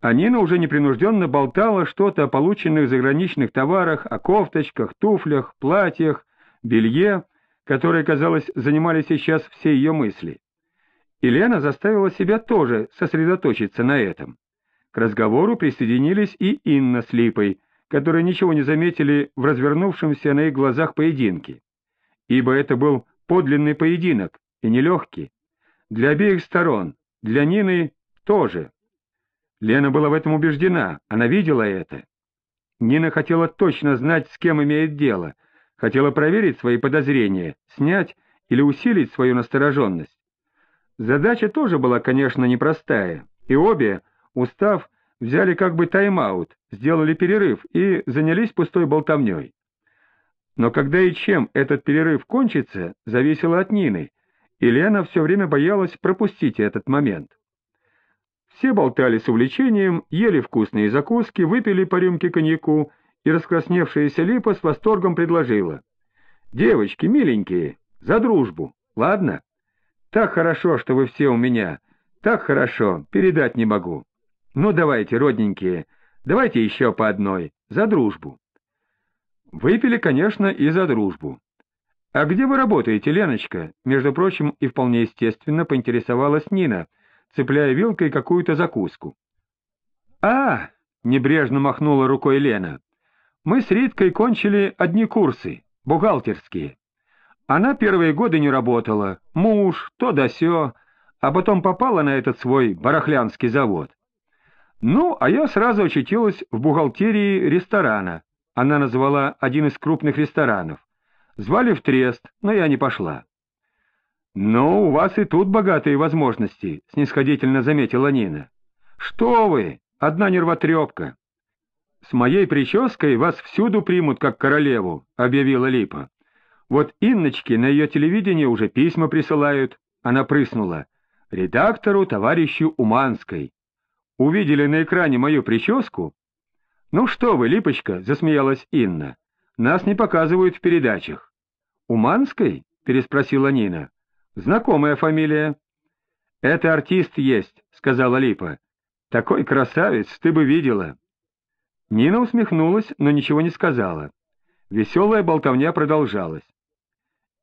А Нина уже непринужденно болтала что-то о полученных заграничных товарах, о кофточках, туфлях, платьях, белье, которые, казалось, занимали сейчас все ее мысли. И Лена заставила себя тоже сосредоточиться на этом. К разговору присоединились и Инна с Липой, которые ничего не заметили в развернувшемся на их глазах поединке. Ибо это был подлинный поединок, и нелегкий. Для обеих сторон, для Нины тоже. Лена была в этом убеждена, она видела это. Нина хотела точно знать, с кем имеет дело, хотела проверить свои подозрения, снять или усилить свою настороженность. Задача тоже была, конечно, непростая, и обе, устав, взяли как бы тайм-аут, сделали перерыв и занялись пустой болтовней. Но когда и чем этот перерыв кончится, зависело от Нины, и Лена все время боялась пропустить этот момент. Все болтали с увлечением, ели вкусные закуски, выпили по рюмке коньяку, и раскрасневшаяся Липа с восторгом предложила. «Девочки, миленькие, за дружбу, ладно? Так хорошо, что вы все у меня, так хорошо, передать не могу. Ну, давайте, родненькие, давайте еще по одной, за дружбу». Выпили, конечно, и за дружбу. «А где вы работаете, Леночка?» Между прочим, и вполне естественно поинтересовалась Нина — цепляя вилкой какую-то закуску. «А!» — небрежно махнула рукой Лена. «Мы с Риткой кончили одни курсы, бухгалтерские. Она первые годы не работала, муж, то да сё, а потом попала на этот свой барахлянский завод. Ну, а я сразу очутилась в бухгалтерии ресторана. Она назвала один из крупных ресторанов. Звали в Трест, но я не пошла. «Ну, у вас и тут богатые возможности», — снисходительно заметила Нина. «Что вы, одна нервотрепка». «С моей прической вас всюду примут как королеву», — объявила Липа. «Вот Инночке на ее телевидении уже письма присылают». Она прыснула. «Редактору, товарищу Уманской». «Увидели на экране мою прическу?» «Ну что вы, Липочка», — засмеялась Инна. «Нас не показывают в передачах». «Уманской?» — переспросила Нина. Знакомая фамилия. — Это артист есть, — сказала Липа. — Такой красавец, ты бы видела. Нина усмехнулась, но ничего не сказала. Веселая болтовня продолжалась.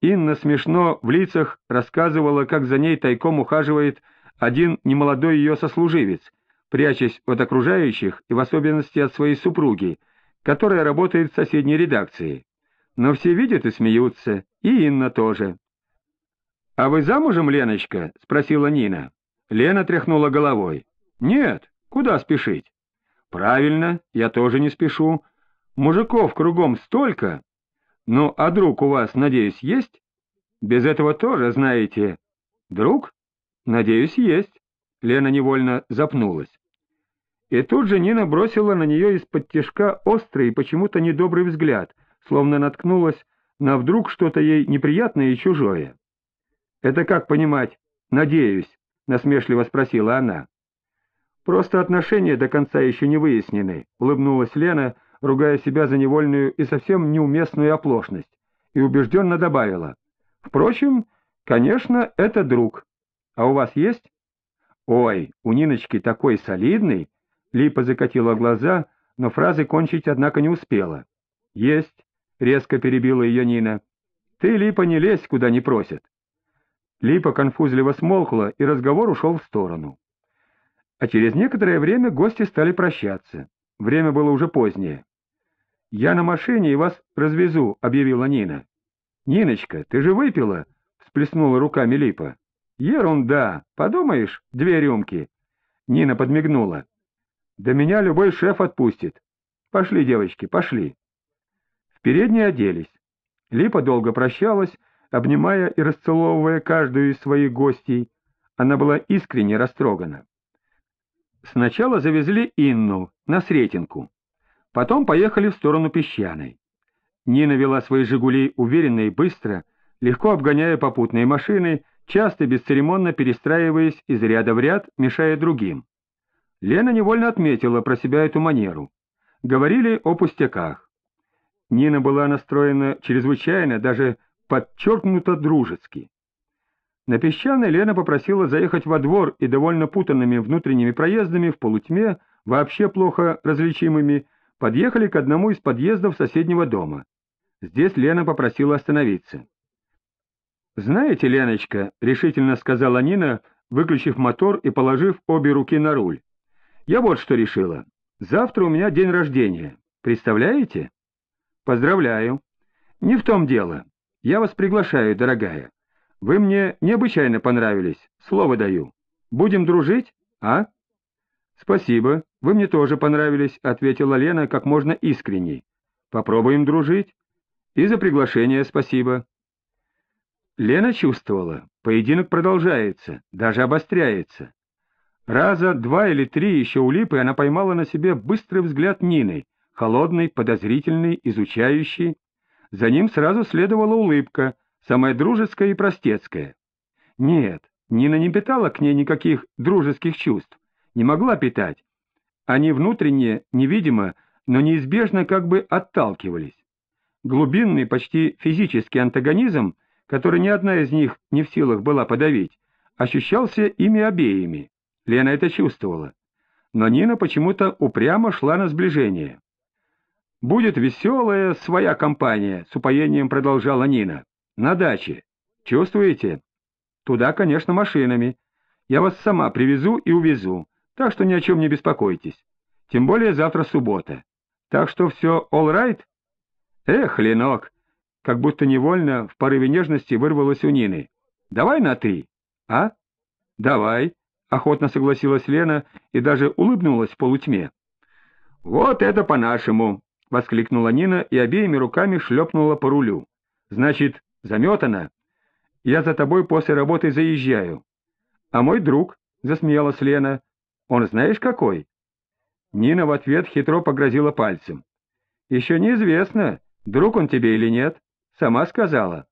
Инна смешно в лицах рассказывала, как за ней тайком ухаживает один немолодой ее сослуживец, прячась от окружающих и в особенности от своей супруги, которая работает в соседней редакции. Но все видят и смеются, и Инна тоже. — А вы замужем, Леночка? — спросила Нина. Лена тряхнула головой. — Нет, куда спешить? — Правильно, я тоже не спешу. Мужиков кругом столько. Ну, а друг у вас, надеюсь, есть? Без этого тоже, знаете. Друг? Надеюсь, есть. Лена невольно запнулась. И тут же Нина бросила на нее из-под тишка острый и почему-то недобрый взгляд, словно наткнулась на вдруг что-то ей неприятное и чужое. «Это как понимать? Надеюсь», — насмешливо спросила она. «Просто отношения до конца еще не выяснены», — улыбнулась Лена, ругая себя за невольную и совсем неуместную оплошность, и убежденно добавила. «Впрочем, конечно, это друг. А у вас есть?» «Ой, у Ниночки такой солидный!» Липа закатила глаза, но фразы кончить, однако, не успела. «Есть», — резко перебила ее Нина. «Ты, Липа, не лезь, куда не просят. Липа конфузливо смолкла, и разговор ушел в сторону. А через некоторое время гости стали прощаться. Время было уже позднее. «Я на машине и вас развезу», — объявила Нина. «Ниночка, ты же выпила?» — всплеснула руками Липа. «Ерунда! Подумаешь, две рюмки!» Нина подмигнула. «Да меня любой шеф отпустит. Пошли, девочки, пошли». В передней оделись. Липа долго прощалась, обнимая и расцеловывая каждую из своих гостей, она была искренне растрогана. Сначала завезли Инну на Сретенку, потом поехали в сторону Песчаной. Нина вела свои «Жигули» уверенно и быстро, легко обгоняя попутные машины, часто бесцеремонно перестраиваясь из ряда в ряд, мешая другим. Лена невольно отметила про себя эту манеру. Говорили о пустяках. Нина была настроена чрезвычайно, даже подчеркнуто дружески. На песчаной Лена попросила заехать во двор и довольно путанными внутренними проездами в полутьме вообще плохо различимыми, подъехали к одному из подъездов соседнего дома. Здесь Лена попросила остановиться. «Знаете, Леночка», — решительно сказала Нина, выключив мотор и положив обе руки на руль, — «я вот что решила. Завтра у меня день рождения. Представляете?» «Поздравляю. Не в том дело. Я вас приглашаю, дорогая. Вы мне необычайно понравились, слово даю. Будем дружить, а?» «Спасибо, вы мне тоже понравились», — ответила Лена как можно искренней. «Попробуем дружить. И за приглашение спасибо». Лена чувствовала, поединок продолжается, даже обостряется. Раза два или три еще у Липы она поймала на себе быстрый взгляд Нины, холодный, подозрительный, изучающий. За ним сразу следовала улыбка, самая дружеская и простецкая. Нет, Нина не питала к ней никаких дружеских чувств, не могла питать. Они внутренне, невидимо, но неизбежно как бы отталкивались. Глубинный, почти физический антагонизм, который ни одна из них не в силах была подавить, ощущался ими обеими. Лена это чувствовала. Но Нина почему-то упрямо шла на сближение. «Будет веселая своя компания», — с упоением продолжала Нина. «На даче. Чувствуете? Туда, конечно, машинами. Я вас сама привезу и увезу, так что ни о чем не беспокойтесь. Тем более завтра суббота. Так что все all right?» «Эх, Ленок!» Как будто невольно в порыве нежности вырвалось у Нины. «Давай на «ты», а?» «Давай», — охотно согласилась Лена и даже улыбнулась в полутьме. «Вот это по-нашему!» — воскликнула Нина и обеими руками шлепнула по рулю. «Значит, заметана? Я за тобой после работы заезжаю». «А мой друг?» — засмеялась Лена. «Он знаешь какой?» Нина в ответ хитро погрозила пальцем. «Еще неизвестно, друг он тебе или нет. Сама сказала.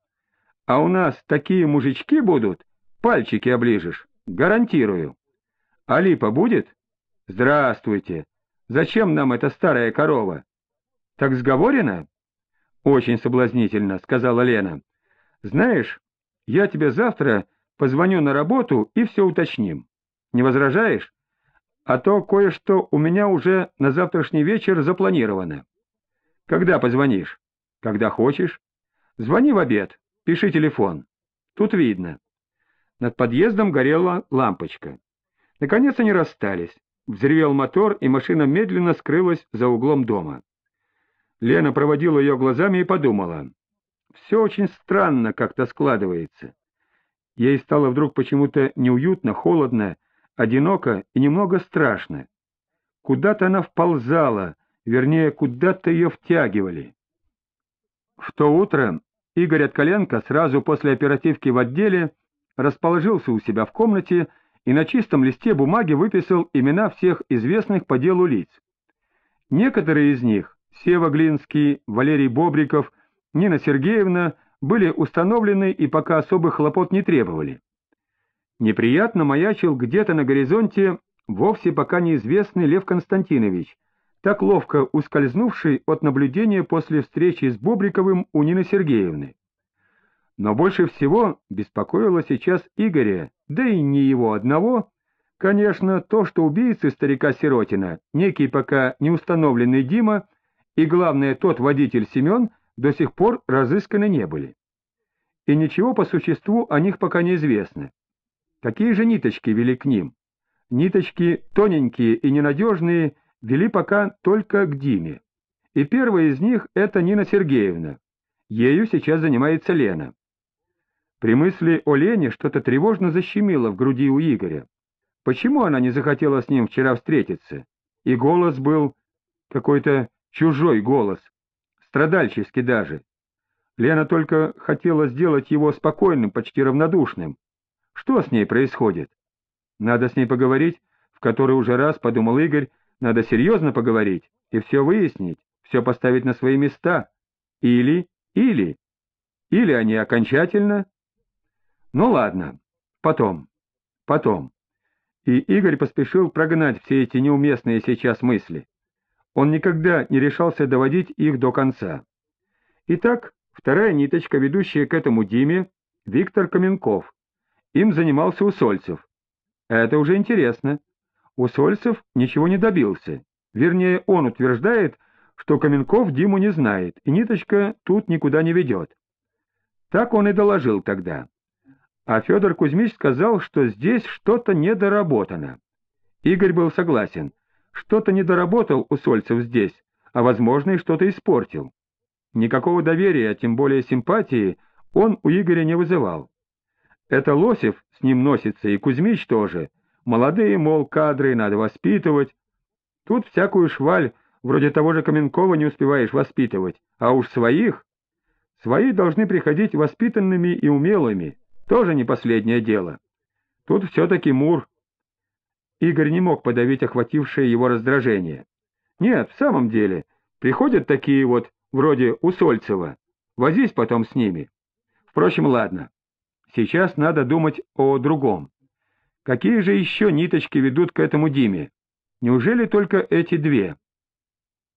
А у нас такие мужички будут, пальчики оближешь, гарантирую. А липа будет? Здравствуйте. Зачем нам эта старая корова? Так сговорено? Очень соблазнительно, сказала Лена. Знаешь, я тебе завтра позвоню на работу и все уточним. Не возражаешь? А то кое-что у меня уже на завтрашний вечер запланировано. Когда позвонишь? Когда хочешь. Звони в обед, пиши телефон. Тут видно. Над подъездом горела лампочка. Наконец они расстались. Взревел мотор, и машина медленно скрылась за углом дома. Лена проводила ее глазами и подумала. Все очень странно как-то складывается. Ей стало вдруг почему-то неуютно, холодно, одиноко и немного страшно. Куда-то она вползала, вернее, куда-то ее втягивали. В то утро Игорь Откаленко сразу после оперативки в отделе расположился у себя в комнате и на чистом листе бумаги выписал имена всех известных по делу лиц. Некоторые из них, Сева Глинский, Валерий Бобриков, Нина Сергеевна, были установлены и пока особых хлопот не требовали. Неприятно маячил где-то на горизонте вовсе пока неизвестный Лев Константинович, так ловко ускользнувший от наблюдения после встречи с Бобриковым у Нины Сергеевны. Но больше всего беспокоило сейчас Игоря, да и не его одного, конечно, то, что убийцы старика Сиротина, некий пока не установленный Дима и, главное, тот водитель Семен, до сих пор разысканы не были. И ничего по существу о них пока не известно. Какие же ниточки вели к ним? Ниточки тоненькие и ненадежные, вели пока только к Диме. И первая из них — это Нина Сергеевна. Ею сейчас занимается Лена. При мысли о Лене что-то тревожно защемило в груди у Игоря. Почему она не захотела с ним вчера встретиться? И голос был какой-то чужой голос, страдальческий даже. Лена только хотела сделать его спокойным, почти равнодушным. Что с ней происходит? Надо с ней поговорить, в который уже раз подумал Игорь, надо серьезно поговорить и все выяснить, все поставить на свои места. Или, или, или они окончательно... Ну ладно, потом, потом. И Игорь поспешил прогнать все эти неуместные сейчас мысли. Он никогда не решался доводить их до конца. Итак, вторая ниточка, ведущая к этому Диме, Виктор Каменков. Им занимался Усольцев. Это уже интересно. Усольцев ничего не добился. Вернее, он утверждает, что Каменков Диму не знает, и ниточка тут никуда не ведет. Так он и доложил тогда. А Федор Кузьмич сказал, что здесь что-то недоработано. Игорь был согласен. Что-то недоработал Усольцев здесь, а, возможно, и что-то испортил. Никакого доверия, а тем более симпатии, он у Игоря не вызывал. Это Лосев с ним носится, и Кузьмич тоже. Молодые, мол, кадры, надо воспитывать. Тут всякую шваль, вроде того же Каменкова, не успеваешь воспитывать, а уж своих... Свои должны приходить воспитанными и умелыми, тоже не последнее дело. Тут все-таки Мур. Игорь не мог подавить охватившее его раздражение. Нет, в самом деле, приходят такие вот, вроде Усольцева. Возись потом с ними. Впрочем, ладно. Сейчас надо думать о другом. Какие же еще ниточки ведут к этому Диме? Неужели только эти две?